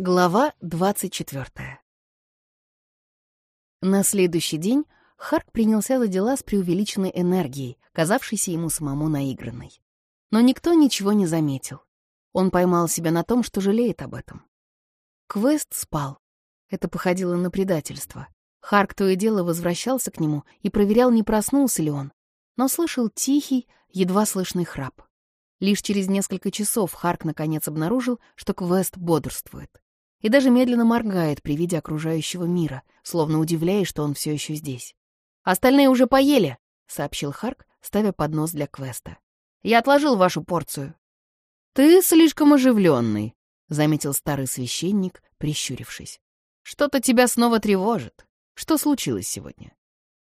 Глава 24. На следующий день Харк принялся за дела с преувеличенной энергией, казавшейся ему самому наигранной. Но никто ничего не заметил. Он поймал себя на том, что жалеет об этом. Квест спал. Это походило на предательство. Харк то и дело возвращался к нему и проверял, не проснулся ли он, но слышал тихий, едва слышный храп. Лишь через несколько часов Харк наконец обнаружил, что Квест бодрствует и даже медленно моргает при виде окружающего мира, словно удивляясь, что он все еще здесь. «Остальные уже поели», — сообщил Харк, ставя поднос для квеста. «Я отложил вашу порцию». «Ты слишком оживленный», — заметил старый священник, прищурившись. «Что-то тебя снова тревожит. Что случилось сегодня?»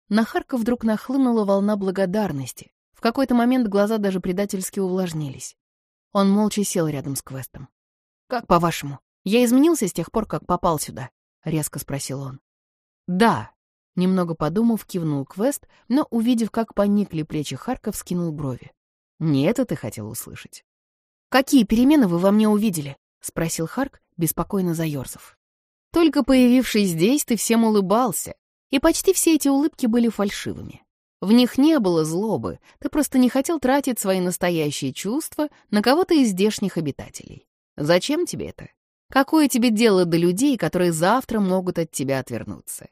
На Харка вдруг нахлынула волна благодарности. В какой-то момент глаза даже предательски увлажнились. Он молча сел рядом с квестом. «Как по-вашему, «Я изменился с тех пор, как попал сюда?» — резко спросил он. «Да», — немного подумав, кивнул Квест, но, увидев, как поникли плечи Харков, скинул брови. «Не это ты хотел услышать?» «Какие перемены вы во мне увидели?» — спросил Харк, беспокойно заёрзав. «Только появившись здесь, ты всем улыбался, и почти все эти улыбки были фальшивыми. В них не было злобы, ты просто не хотел тратить свои настоящие чувства на кого-то из здешних обитателей. Зачем тебе это? Какое тебе дело до людей, которые завтра могут от тебя отвернуться?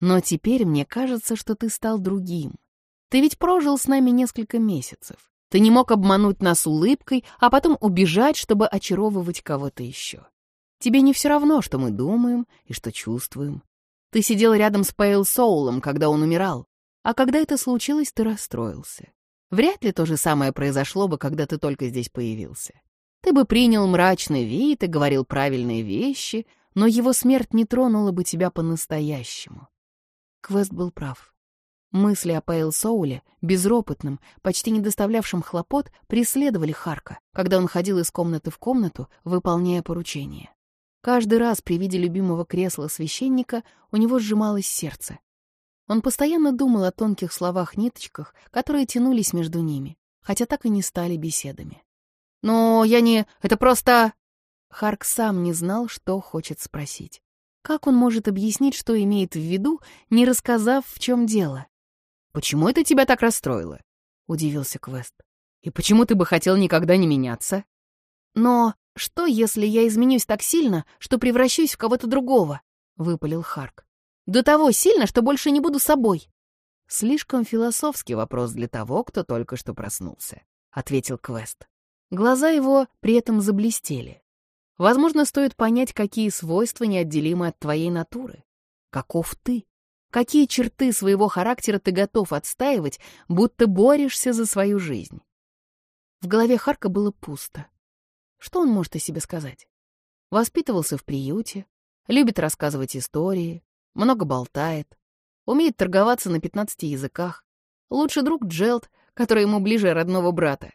Но теперь мне кажется, что ты стал другим. Ты ведь прожил с нами несколько месяцев. Ты не мог обмануть нас улыбкой, а потом убежать, чтобы очаровывать кого-то еще. Тебе не все равно, что мы думаем и что чувствуем. Ты сидел рядом с Пейл Соулом, когда он умирал, а когда это случилось, ты расстроился. Вряд ли то же самое произошло бы, когда ты только здесь появился. Ты бы принял мрачный вид и говорил правильные вещи, но его смерть не тронула бы тебя по-настоящему. Квест был прав. Мысли о Пейл Соуле, безропотном, почти не доставлявшем хлопот, преследовали Харка, когда он ходил из комнаты в комнату, выполняя поручения. Каждый раз при виде любимого кресла священника у него сжималось сердце. Он постоянно думал о тонких словах-ниточках, которые тянулись между ними, хотя так и не стали беседами. «Но я не... Это просто...» Харк сам не знал, что хочет спросить. Как он может объяснить, что имеет в виду, не рассказав, в чем дело? «Почему это тебя так расстроило?» — удивился Квест. «И почему ты бы хотел никогда не меняться?» «Но что, если я изменюсь так сильно, что превращусь в кого-то другого?» — выпалил Харк. «До того сильно, что больше не буду собой». «Слишком философский вопрос для того, кто только что проснулся», — ответил Квест. Глаза его при этом заблестели. Возможно, стоит понять, какие свойства неотделимы от твоей натуры. Каков ты? Какие черты своего характера ты готов отстаивать, будто борешься за свою жизнь? В голове Харка было пусто. Что он может о себе сказать? Воспитывался в приюте, любит рассказывать истории, много болтает, умеет торговаться на 15 языках. Лучший друг Джелд, который ему ближе родного брата.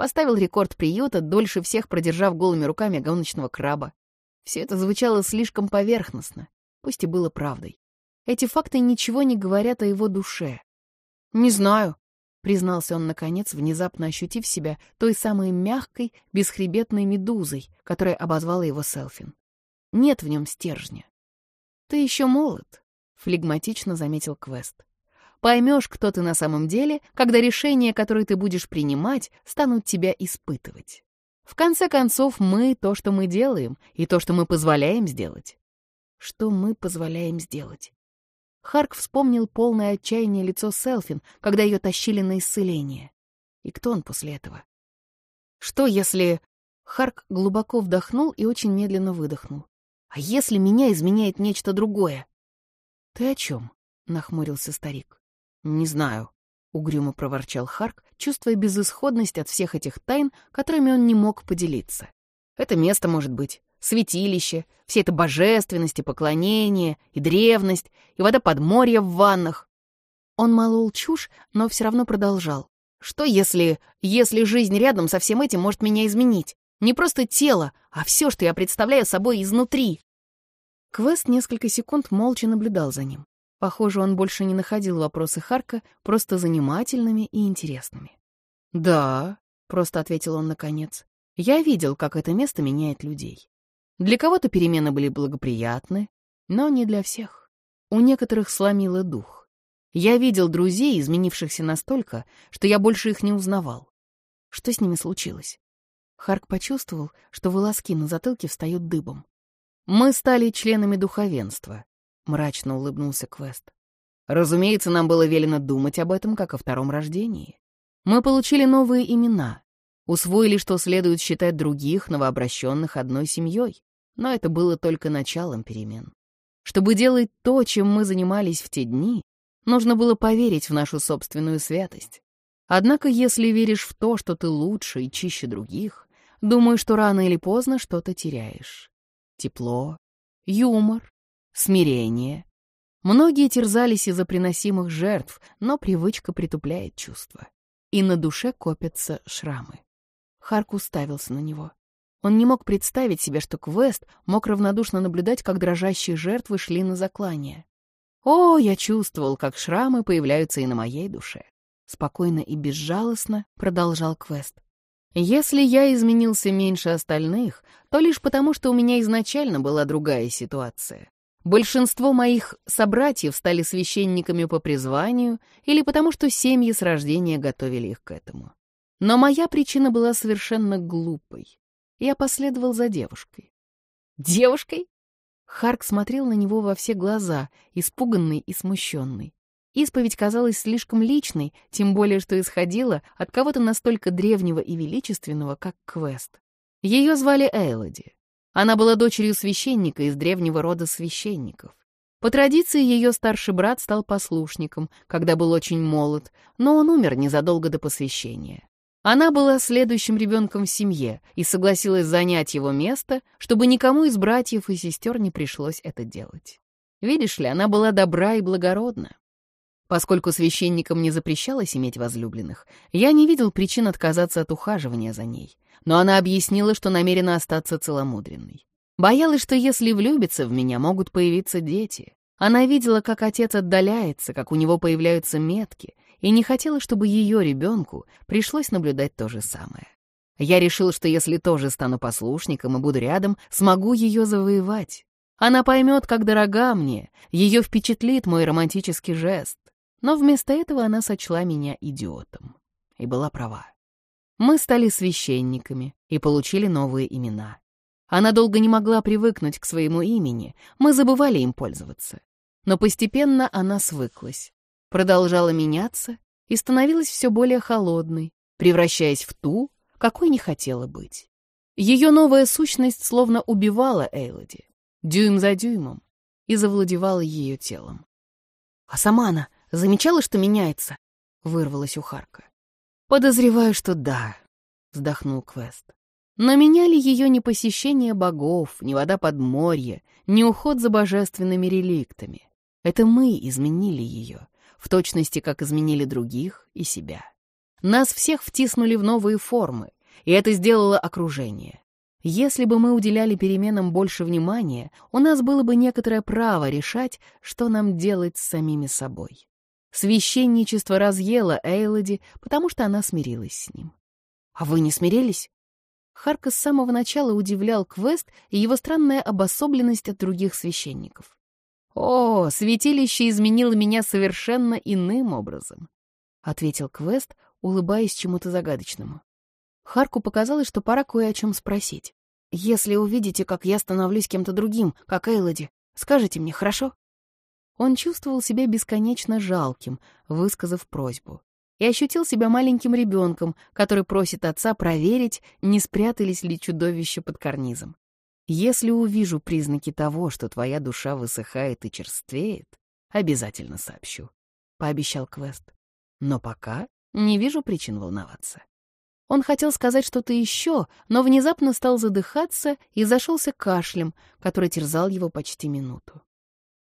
Поставил рекорд приюта, дольше всех продержав голыми руками гоночного краба. Все это звучало слишком поверхностно, пусть и было правдой. Эти факты ничего не говорят о его душе. «Не знаю», — признался он, наконец, внезапно ощутив себя той самой мягкой, бесхребетной медузой, которая обозвала его Селфин. Нет в нем стержня. «Ты еще молод», — флегматично заметил Квест. Поймешь, кто ты на самом деле, когда решения, которые ты будешь принимать, станут тебя испытывать. В конце концов, мы — то, что мы делаем, и то, что мы позволяем сделать. Что мы позволяем сделать? Харк вспомнил полное отчаяние лицо Селфин, когда ее тащили на исцеление. И кто он после этого? Что если... Харк глубоко вдохнул и очень медленно выдохнул. «А если меня изменяет нечто другое?» «Ты о чем?» — нахмурился старик. «Не знаю», — угрюмо проворчал Харк, чувствуя безысходность от всех этих тайн, которыми он не мог поделиться. «Это место может быть, святилище, все это божественность и поклонение, и древность, и вода подморья в ваннах». Он молол чушь, но все равно продолжал. «Что если... если жизнь рядом со всем этим может меня изменить? Не просто тело, а все, что я представляю собой изнутри». Квест несколько секунд молча наблюдал за ним. Похоже, он больше не находил вопросы Харка просто занимательными и интересными. «Да», — просто ответил он наконец, — «я видел, как это место меняет людей. Для кого-то перемены были благоприятны, но не для всех. У некоторых сломило дух. Я видел друзей, изменившихся настолько, что я больше их не узнавал. Что с ними случилось? Харк почувствовал, что волоски на затылке встают дыбом. «Мы стали членами духовенства», — мрачно улыбнулся Квест. «Разумеется, нам было велено думать об этом, как о втором рождении. Мы получили новые имена, усвоили, что следует считать других новообращенных одной семьей, но это было только началом перемен. Чтобы делать то, чем мы занимались в те дни, нужно было поверить в нашу собственную святость. Однако, если веришь в то, что ты лучше и чище других, думаю, что рано или поздно что-то теряешь. Тепло, юмор, смирение. Многие терзались из-за приносимых жертв, но привычка притупляет чувства. И на душе копятся шрамы. Харк уставился на него. Он не мог представить себе, что Квест мог равнодушно наблюдать, как дрожащие жертвы шли на заклание. О, я чувствовал, как шрамы появляются и на моей душе. Спокойно и безжалостно продолжал Квест. Если я изменился меньше остальных, то лишь потому, что у меня изначально была другая ситуация. Большинство моих собратьев стали священниками по призванию или потому, что семьи с рождения готовили их к этому. Но моя причина была совершенно глупой. Я последовал за девушкой. «Девушкой?» Харк смотрел на него во все глаза, испуганный и смущенный. Исповедь казалась слишком личной, тем более что исходила от кого-то настолько древнего и величественного, как Квест. Ее звали Эйлоди. Она была дочерью священника из древнего рода священников. По традиции ее старший брат стал послушником, когда был очень молод, но он умер незадолго до посвящения. Она была следующим ребенком в семье и согласилась занять его место, чтобы никому из братьев и сестер не пришлось это делать. Видишь ли, она была добра и благородна. Поскольку священникам не запрещалось иметь возлюбленных, я не видел причин отказаться от ухаживания за ней. Но она объяснила, что намерена остаться целомудренной. Боялась, что если влюбиться в меня, могут появиться дети. Она видела, как отец отдаляется, как у него появляются метки, и не хотела, чтобы ее ребенку пришлось наблюдать то же самое. Я решил, что если тоже стану послушником и буду рядом, смогу ее завоевать. Она поймет, как дорога мне, ее впечатлит мой романтический жест. Но вместо этого она сочла меня идиотом. И была права. Мы стали священниками и получили новые имена. Она долго не могла привыкнуть к своему имени, мы забывали им пользоваться. Но постепенно она свыклась продолжала меняться и становилась все более холодной, превращаясь в ту, какой не хотела быть. Ее новая сущность словно убивала Эйлоди, дюйм за дюймом, и завладевала ее телом. «А сама она замечала, что меняется?» — вырвалась у Харка. «Подозреваю, что да», — вздохнул Квест. Но меняли ее не посещение богов, не вода под море, не уход за божественными реликтами. Это мы изменили ее, в точности как изменили других и себя. Нас всех втиснули в новые формы, и это сделало окружение. Если бы мы уделяли переменам больше внимания, у нас было бы некоторое право решать, что нам делать с самими собой. Священничество разъело Эйлоди, потому что она смирилась с ним. «А вы не смирились?» Харка с самого начала удивлял Квест и его странная обособленность от других священников. «О, святилище изменило меня совершенно иным образом», — ответил Квест, улыбаясь чему-то загадочному. Харку показалось, что пора кое о чем спросить. «Если увидите, как я становлюсь кем-то другим, как Эйлоди, скажите мне, хорошо?» Он чувствовал себя бесконечно жалким, высказав просьбу, и ощутил себя маленьким ребенком, который просит отца проверить, не спрятались ли чудовища под карнизом. Если увижу признаки того, что твоя душа высыхает и черствеет, обязательно сообщу», — пообещал Квест. «Но пока не вижу причин волноваться». Он хотел сказать что-то еще, но внезапно стал задыхаться и зашелся кашлем, который терзал его почти минуту.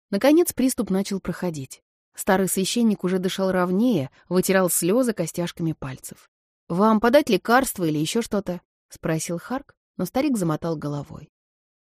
Наконец приступ начал проходить. Старый священник уже дышал ровнее, вытирал слезы костяшками пальцев. «Вам подать лекарство или еще что-то?» — спросил Харк, но старик замотал головой.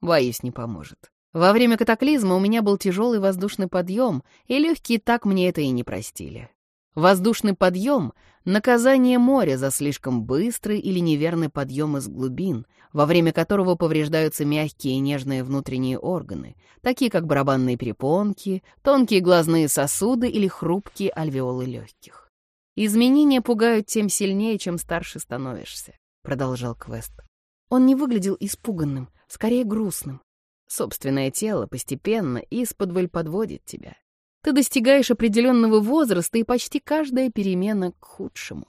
Боюсь, не поможет. Во время катаклизма у меня был тяжелый воздушный подъем, и легкие так мне это и не простили. Воздушный подъем — наказание моря за слишком быстрый или неверный подъем из глубин, во время которого повреждаются мягкие и нежные внутренние органы, такие как барабанные перепонки, тонкие глазные сосуды или хрупкие альвеолы легких. «Изменения пугают тем сильнее, чем старше становишься», — продолжал Квест. Он не выглядел испуганным, скорее грустным. Собственное тело постепенно из-под подводит тебя. Ты достигаешь определенного возраста, и почти каждая перемена к худшему.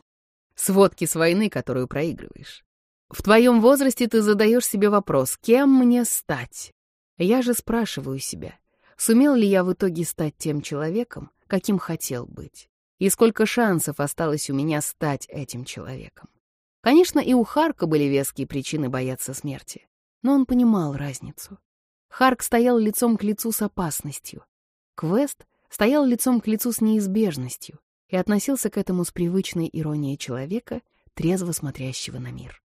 Сводки с войны, которую проигрываешь. В твоем возрасте ты задаешь себе вопрос, кем мне стать? Я же спрашиваю себя, сумел ли я в итоге стать тем человеком, каким хотел быть? И сколько шансов осталось у меня стать этим человеком? Конечно, и у Харка были веские причины бояться смерти, но он понимал разницу. Харк стоял лицом к лицу с опасностью. Квест стоял лицом к лицу с неизбежностью и относился к этому с привычной иронией человека, трезво смотрящего на мир.